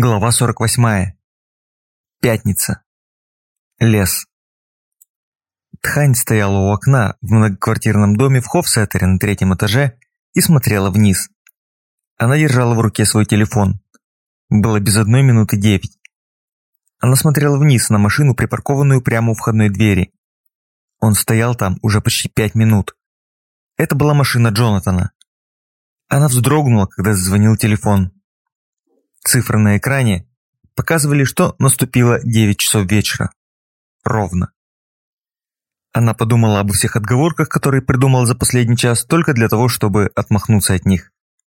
Глава 48. Пятница. Лес. Тхань стояла у окна в многоквартирном доме в Хофсеттере на третьем этаже и смотрела вниз. Она держала в руке свой телефон. Было без одной минуты девять. Она смотрела вниз на машину, припаркованную прямо у входной двери. Он стоял там уже почти пять минут. Это была машина Джонатана. Она вздрогнула, когда зазвонил телефон. Цифры на экране показывали, что наступило 9 часов вечера. Ровно. Она подумала обо всех отговорках, которые придумала за последний час, только для того, чтобы отмахнуться от них.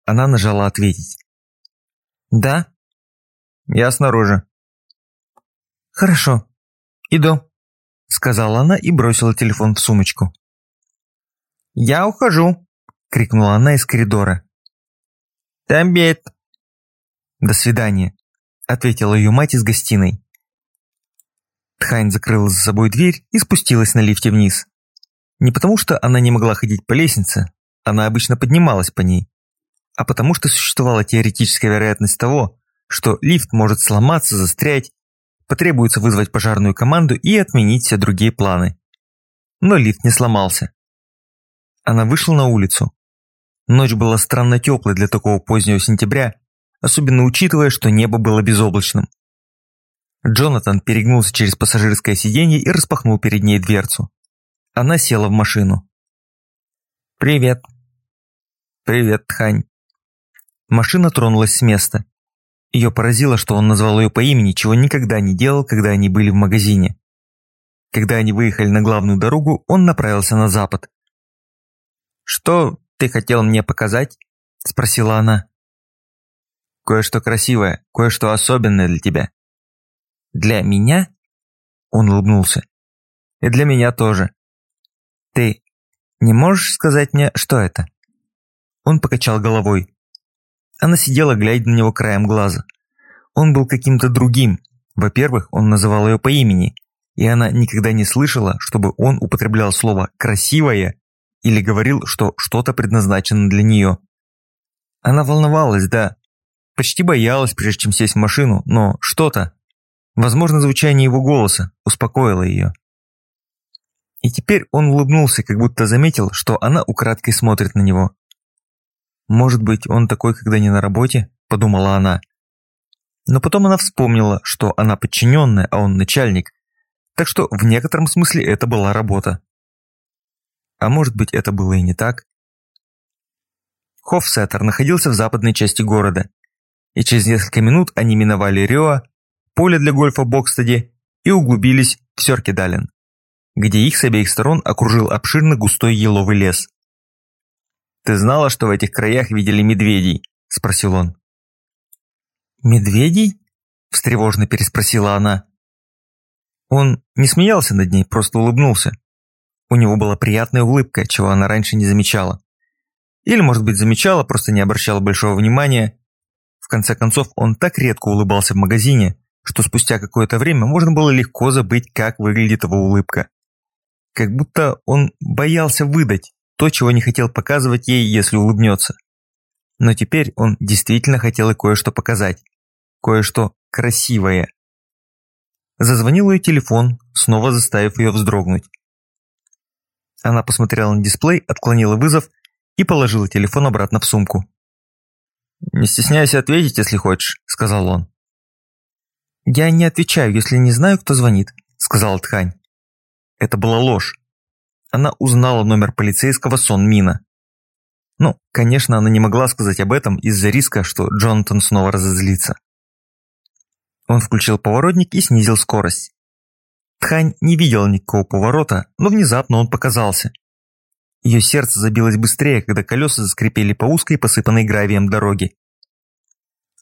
Она нажала «Ответить». «Да?» «Я снаружи». «Хорошо. Иду», — сказала она и бросила телефон в сумочку. «Я ухожу», — крикнула она из коридора. «Обед», «До свидания», – ответила ее мать из гостиной. Тхань закрыла за собой дверь и спустилась на лифте вниз. Не потому, что она не могла ходить по лестнице, она обычно поднималась по ней, а потому что существовала теоретическая вероятность того, что лифт может сломаться, застрять, потребуется вызвать пожарную команду и отменить все другие планы. Но лифт не сломался. Она вышла на улицу. Ночь была странно теплой для такого позднего сентября, особенно учитывая, что небо было безоблачным. Джонатан перегнулся через пассажирское сиденье и распахнул перед ней дверцу. Она села в машину. «Привет». «Привет, Тхань». Машина тронулась с места. Ее поразило, что он назвал ее по имени, чего никогда не делал, когда они были в магазине. Когда они выехали на главную дорогу, он направился на запад. «Что ты хотел мне показать?» – спросила она. Кое-что красивое, кое-что особенное для тебя». «Для меня?» Он улыбнулся. «И для меня тоже». «Ты не можешь сказать мне, что это?» Он покачал головой. Она сидела, глядя на него краем глаза. Он был каким-то другим. Во-первых, он называл ее по имени, и она никогда не слышала, чтобы он употреблял слово «красивое» или говорил, что что-то предназначено для нее. Она волновалась, да, Почти боялась, прежде чем сесть в машину, но что-то, возможно, звучание его голоса, успокоило ее. И теперь он улыбнулся, как будто заметил, что она украдкой смотрит на него. «Может быть, он такой, когда не на работе?» – подумала она. Но потом она вспомнила, что она подчиненная, а он начальник, так что в некотором смысле это была работа. А может быть, это было и не так? Хофсеттер находился в западной части города, и через несколько минут они миновали Рио, поле для гольфа Бокстеде и углубились в Сёркедален, где их с обеих сторон окружил обширный густой еловый лес. «Ты знала, что в этих краях видели медведей?» – спросил он. «Медведей?» – встревоженно переспросила она. Он не смеялся над ней, просто улыбнулся. У него была приятная улыбка, чего она раньше не замечала. Или, может быть, замечала, просто не обращала большого внимания, в конце концов, он так редко улыбался в магазине, что спустя какое-то время можно было легко забыть, как выглядит его улыбка. Как будто он боялся выдать то, чего не хотел показывать ей, если улыбнется. Но теперь он действительно хотел и кое-что показать. Кое-что красивое. Зазвонил ее телефон, снова заставив ее вздрогнуть. Она посмотрела на дисплей, отклонила вызов и положила телефон обратно в сумку. «Не стесняйся ответить, если хочешь», – сказал он. «Я не отвечаю, если не знаю, кто звонит», – сказала Ткань. Это была ложь. Она узнала номер полицейского Сон Мина. Ну, конечно, она не могла сказать об этом из-за риска, что Джонатан снова разозлится. Он включил поворотник и снизил скорость. Тхань не видела никакого поворота, но внезапно он показался, ее сердце забилось быстрее, когда колеса заскрипели по узкой, посыпанной гравием дороге.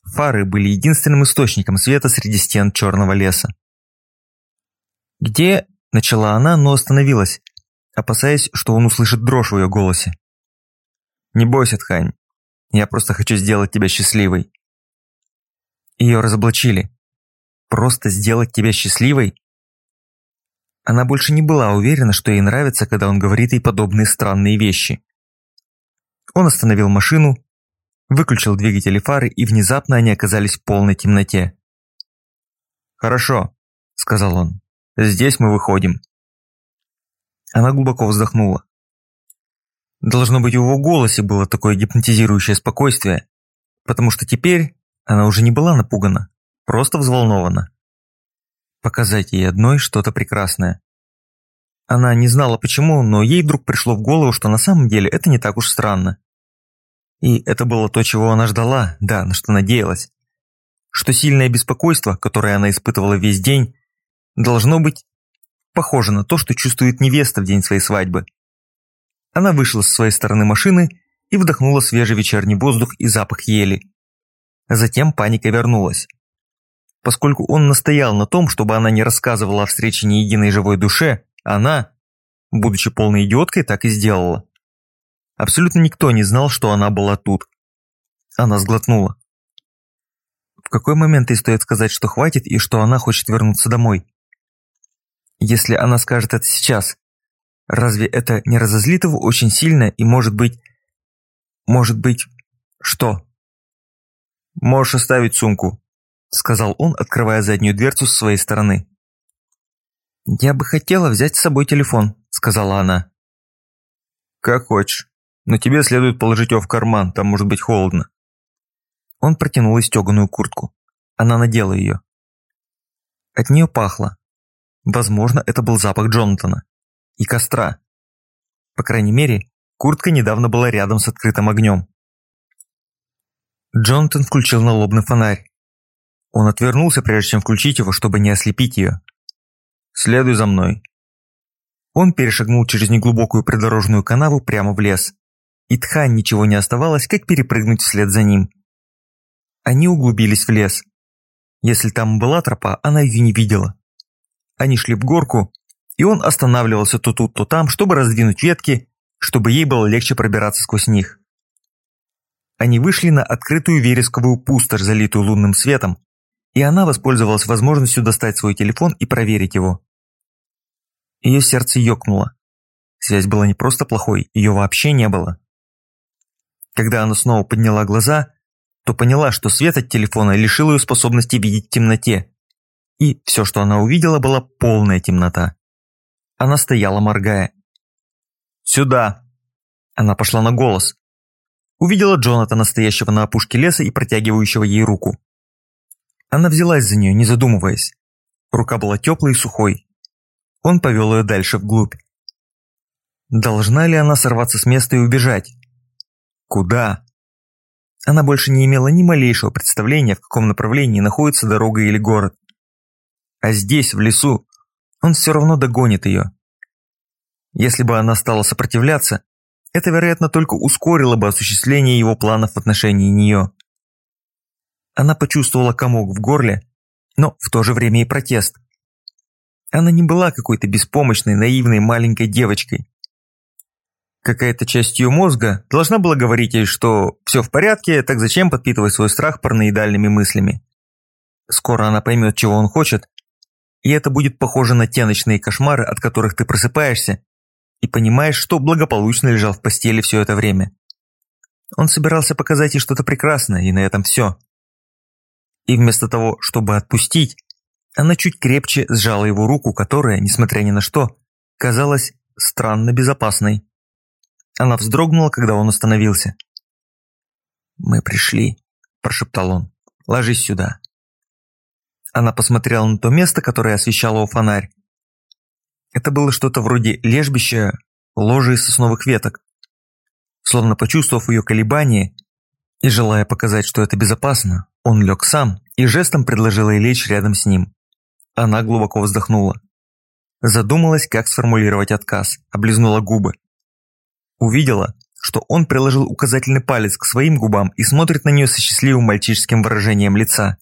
Фары были единственным источником света среди стен черного леса. «Где?» – начала она, но остановилась, опасаясь, что он услышит дрожь в ее голосе. «Не бойся, Тхань. Я просто хочу сделать тебя счастливой». Ее разоблачили. Просто сделать тебя счастливой? Она больше не была уверена, что ей нравится, когда он говорит ей подобные странные вещи. Он остановил машину, выключил двигатели фары, и внезапно они оказались в полной темноте. «Хорошо», – сказал он, – «здесь мы выходим». Она глубоко вздохнула. Должно быть, в его голосе было такое гипнотизирующее спокойствие, потому что теперь она уже не была напугана, просто взволнована. Показать ей одной что-то прекрасное. Она не знала почему, но ей вдруг пришло в голову, что на самом деле это не так уж странно. И это было то, чего она ждала, да, на что надеялась. Что сильное беспокойство, которое она испытывала весь день, должно быть похоже на то, что чувствует невеста в день своей свадьбы. Она вышла с своей стороны машины и вдохнула свежий вечерний воздух и запах ели. Затем паника вернулась. Поскольку он настоял на том, чтобы она не рассказывала о встрече ни единой живой душе, она, будучи полной идиоткой, так и сделала. Абсолютно никто не знал, что она была тут. Она сглотнула. В какой момент ей стоит сказать, что хватит и что она хочет вернуться домой? Если она скажет это сейчас, разве это не разозлит его очень сильно и может быть... Может быть... Что? «Можешь оставить сумку», — сказал он, открывая заднюю дверцу с своей стороны. «Я бы хотела взять с собой телефон», — сказала она. «Как хочешь, но тебе следует положить его в карман, там может быть холодно». Он протянул стеганую куртку. Она надела ее. От нее пахло. Возможно, это был запах Джонатана. И костра. По крайней мере, куртка недавно была рядом с открытым огнем. Джонатан включил налобный фонарь. Он отвернулся, прежде чем включить его, чтобы не ослепить ее. «Следуй за мной». Он перешагнул через неглубокую придорожную канаву прямо в лес. И Тхань ничего не оставалось, как перепрыгнуть вслед за ним. Они углубились в лес. Если там была тропа, она ее не видела. Они шли в горку, и он останавливался то тут, то там, чтобы раздвинуть ветки, чтобы ей было легче пробираться сквозь них. Они вышли на открытую вересковую пустошь, залитую лунным светом, и она воспользовалась возможностью достать свой телефон и проверить его. Ее сердце ёкнуло. Связь была не просто плохой, ее вообще не было. Когда она снова подняла глаза, то поняла, что свет от телефона лишил ее способности видеть в темноте. И все, что она увидела, была полная темнота. Она стояла, моргая. «Сюда!» Она пошла на голос. Увидела Джонатана, стоящего на опушке леса и протягивающего ей руку. Она взялась за нее, не задумываясь. Рука была теплой и сухой. Он повел ее дальше вглубь. Должна ли она сорваться с места и убежать? Куда? Она больше не имела ни малейшего представления, в каком направлении находится дорога или город. А здесь, в лесу, он все равно догонит ее. Если бы она стала сопротивляться, это, вероятно, только ускорило бы осуществление его планов в отношении нее. Она почувствовала комок в горле, но в то же время и протест. Она не была какой-то беспомощной, наивной маленькой девочкой. Какая-то часть ее мозга должна была говорить ей, что все в порядке, так зачем подпитывать свой страх параноидальными мыслями. Скоро она поймет, чего он хочет, и это будет похоже на те ночные кошмары, от которых ты просыпаешься и понимаешь, что благополучно лежал в постели все это время. Он собирался показать ей что-то прекрасное, и на этом все. И вместо того, чтобы отпустить, она чуть крепче сжала его руку, которая, несмотря ни на что, казалась странно безопасной. Она вздрогнула, когда он остановился. «Мы пришли», – прошептал он. «Ложись сюда». Она посмотрела на то место, которое освещало у фонарь, это было что-то вроде лежбища, ложи из сосновых веток. Словно почувствовав ее колебания и желая показать, что это безопасно, он лег сам и жестом предложил ей лечь рядом с ним. Она глубоко вздохнула. Задумалась, как сформулировать отказ, облизнула губы. Увидела, что он приложил указательный палец к своим губам и смотрит на нее со счастливым мальчишеским выражением лица.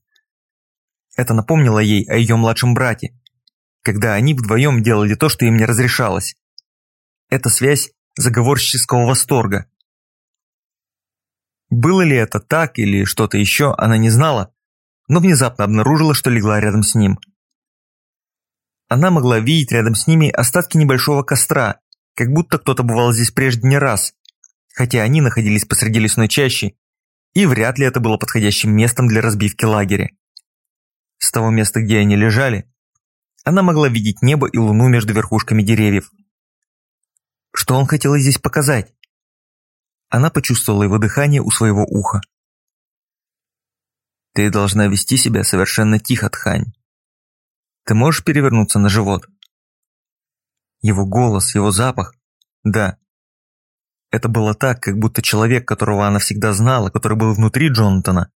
Это напомнило ей о ее младшем брате, когда они вдвоем делали то, что им не разрешалось. Это связь заговорческого восторга. Было ли это так или что-то еще, она не знала, но внезапно обнаружила, что легла рядом с ним. Она могла видеть рядом с ними остатки небольшого костра, как будто кто-то бывал здесь прежде не раз, хотя они находились посреди лесной чащи, и вряд ли это было подходящим местом для разбивки лагеря. С того места, где они лежали, она могла видеть небо и луну между верхушками деревьев. Что он хотел здесь показать? Она почувствовала его дыхание у своего уха. «Ты должна вести себя совершенно тихо, Тхань. Ты можешь перевернуться на живот?» Его голос, его запах. Да. Это было так, как будто человек, которого она всегда знала, который был внутри Джонатана,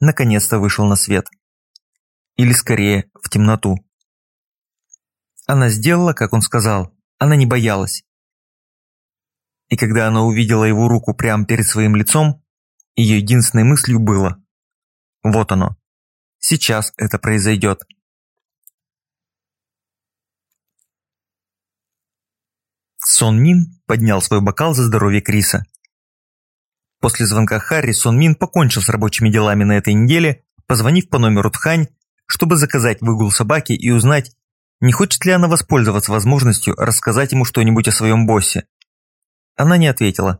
наконец-то вышел на свет. Или скорее, в темноту. Она сделала, как он сказал. Она не боялась. И когда она увидела его руку прямо перед своим лицом, ее единственной мыслью было «Вот оно. Сейчас это произойдет». Сон Мин поднял свой бокал за здоровье Криса. После звонка Харри Сон Мин покончил с рабочими делами на этой неделе, позвонив по номеру Тхань, чтобы заказать выгул собаки и узнать, не хочет ли она воспользоваться возможностью рассказать ему что-нибудь о своем боссе? Она не ответила.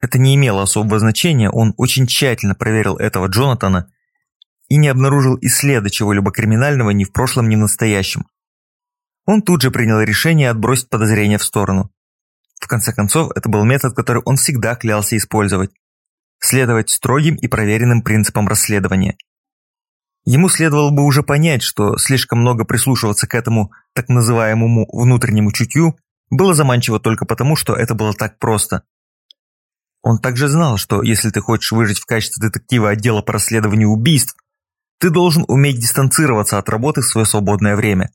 Это не имело особого значения, он очень тщательно проверил этого Джонатана и не обнаружил и следа чего-либо криминального ни в прошлом, ни в настоящем. Он тут же принял решение отбросить подозрения в сторону. В конце концов, это был метод, который он всегда клялся использовать. Следовать строгим и проверенным принципам расследования. Ему следовало бы уже понять, что слишком много прислушиваться к этому так называемому внутреннему чутью было заманчиво только потому, что это было так просто. Он также знал, что если ты хочешь выжить в качестве детектива отдела по расследованию убийств, ты должен уметь дистанцироваться от работы в свое свободное время.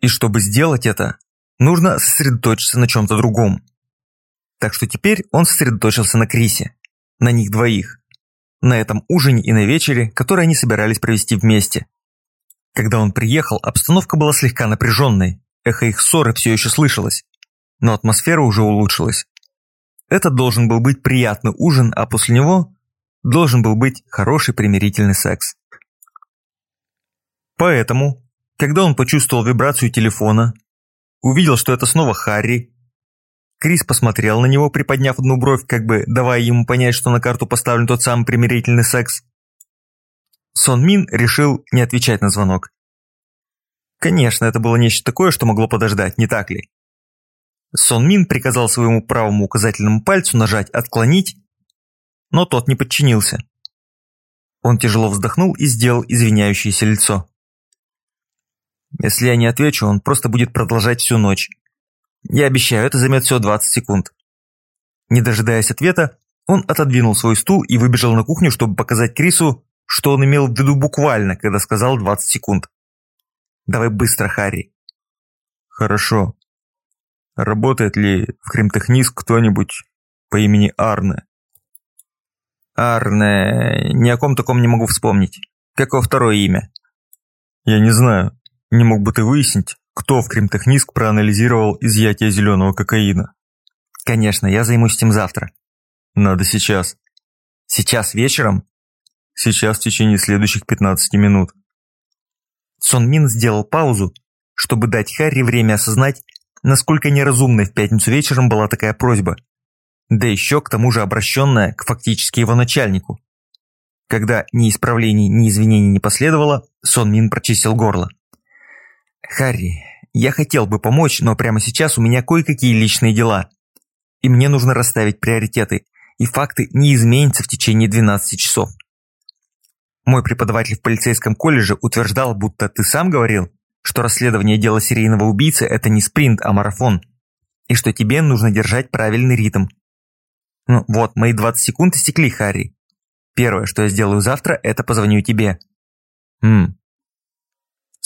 И чтобы сделать это, нужно сосредоточиться на чем-то другом. Так что теперь он сосредоточился на Крисе, на них двоих на этом ужине и на вечере, который они собирались провести вместе. Когда он приехал, обстановка была слегка напряженной, эхо их ссоры все еще слышалось, но атмосфера уже улучшилась. Это должен был быть приятный ужин, а после него должен был быть хороший примирительный секс. Поэтому, когда он почувствовал вибрацию телефона, увидел, что это снова Харри, Крис посмотрел на него, приподняв одну бровь, как бы давая ему понять, что на карту поставлен тот самый примирительный секс. Сон Мин решил не отвечать на звонок. Конечно, это было нечто такое, что могло подождать, не так ли? Сон Мин приказал своему правому указательному пальцу нажать «Отклонить», но тот не подчинился. Он тяжело вздохнул и сделал извиняющееся лицо. Если я не отвечу, он просто будет продолжать всю ночь. Я обещаю, это займет всего 20 секунд. Не дожидаясь ответа, он отодвинул свой стул и выбежал на кухню, чтобы показать Крису, что он имел в виду буквально, когда сказал 20 секунд. «Давай быстро, Харри». «Хорошо. Работает ли в Кремтехнис кто-нибудь по имени Арне?» «Арне... Ни о ком таком не могу вспомнить. Какое второе имя?» «Я не знаю. Не мог бы ты выяснить?» Кто в Кримтехниск проанализировал изъятие зеленого кокаина? Конечно, я займусь этим завтра. Надо сейчас. Сейчас вечером? Сейчас в течение следующих 15 минут. Сон Мин сделал паузу, чтобы дать Харри время осознать, насколько неразумной в пятницу вечером была такая просьба. Да еще к тому же обращенная к фактически его начальнику. Когда ни исправлений, ни извинений не последовало, Сон Мин прочистил горло. «Харри, я хотел бы помочь, но прямо сейчас у меня кое-какие личные дела. И мне нужно расставить приоритеты, и факты не изменятся в течение 12 часов. Мой преподаватель в полицейском колледже утверждал, будто ты сам говорил, что расследование дела серийного убийцы – это не спринт, а марафон, и что тебе нужно держать правильный ритм. Ну вот, мои 20 секунд истекли, Харри. Первое, что я сделаю завтра, это позвоню тебе. Хм,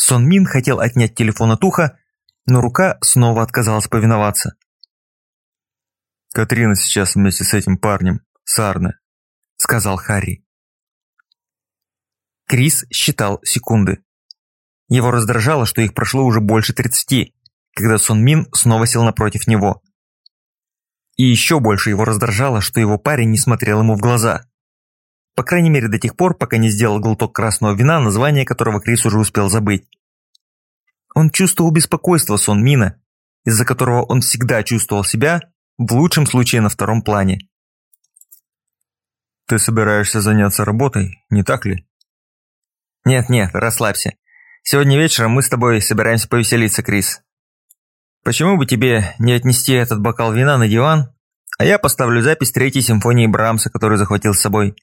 Сон Мин хотел отнять телефон от уха, но рука снова отказалась повиноваться. «Катрина сейчас вместе с этим парнем, Сарне», — сказал Харри. Крис считал секунды. Его раздражало, что их прошло уже больше тридцати, когда Сон Мин снова сел напротив него. И еще больше его раздражало, что его парень не смотрел ему в глаза. По крайней мере до тех пор, пока не сделал глоток красного вина, название которого Крис уже успел забыть. Он чувствовал беспокойство Сон Мина, из-за которого он всегда чувствовал себя, в лучшем случае, на втором плане. Ты собираешься заняться работой, не так ли? Нет-нет, расслабься. Сегодня вечером мы с тобой собираемся повеселиться, Крис. Почему бы тебе не отнести этот бокал вина на диван, а я поставлю запись третьей симфонии Брамса, которую захватил с собой.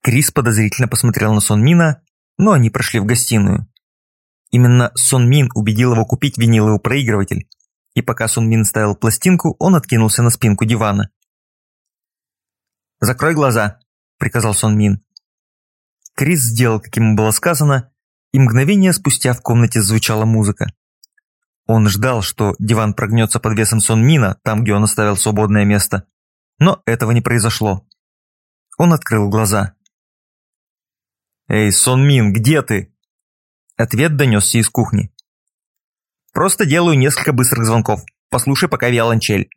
Крис подозрительно посмотрел на Сон Мина, но они прошли в гостиную. Именно Сон Мин убедил его купить виниловый проигрыватель, и пока Сон Мин ставил пластинку, он откинулся на спинку дивана. «Закрой глаза», – приказал Сон Мин. Крис сделал, как ему было сказано, и мгновение спустя в комнате звучала музыка. Он ждал, что диван прогнется под весом Сон Мина, там, где он оставил свободное место. Но этого не произошло. Он открыл глаза. «Эй, Сон Мин, где ты?» Ответ донесся из кухни. «Просто делаю несколько быстрых звонков. Послушай пока виолончель».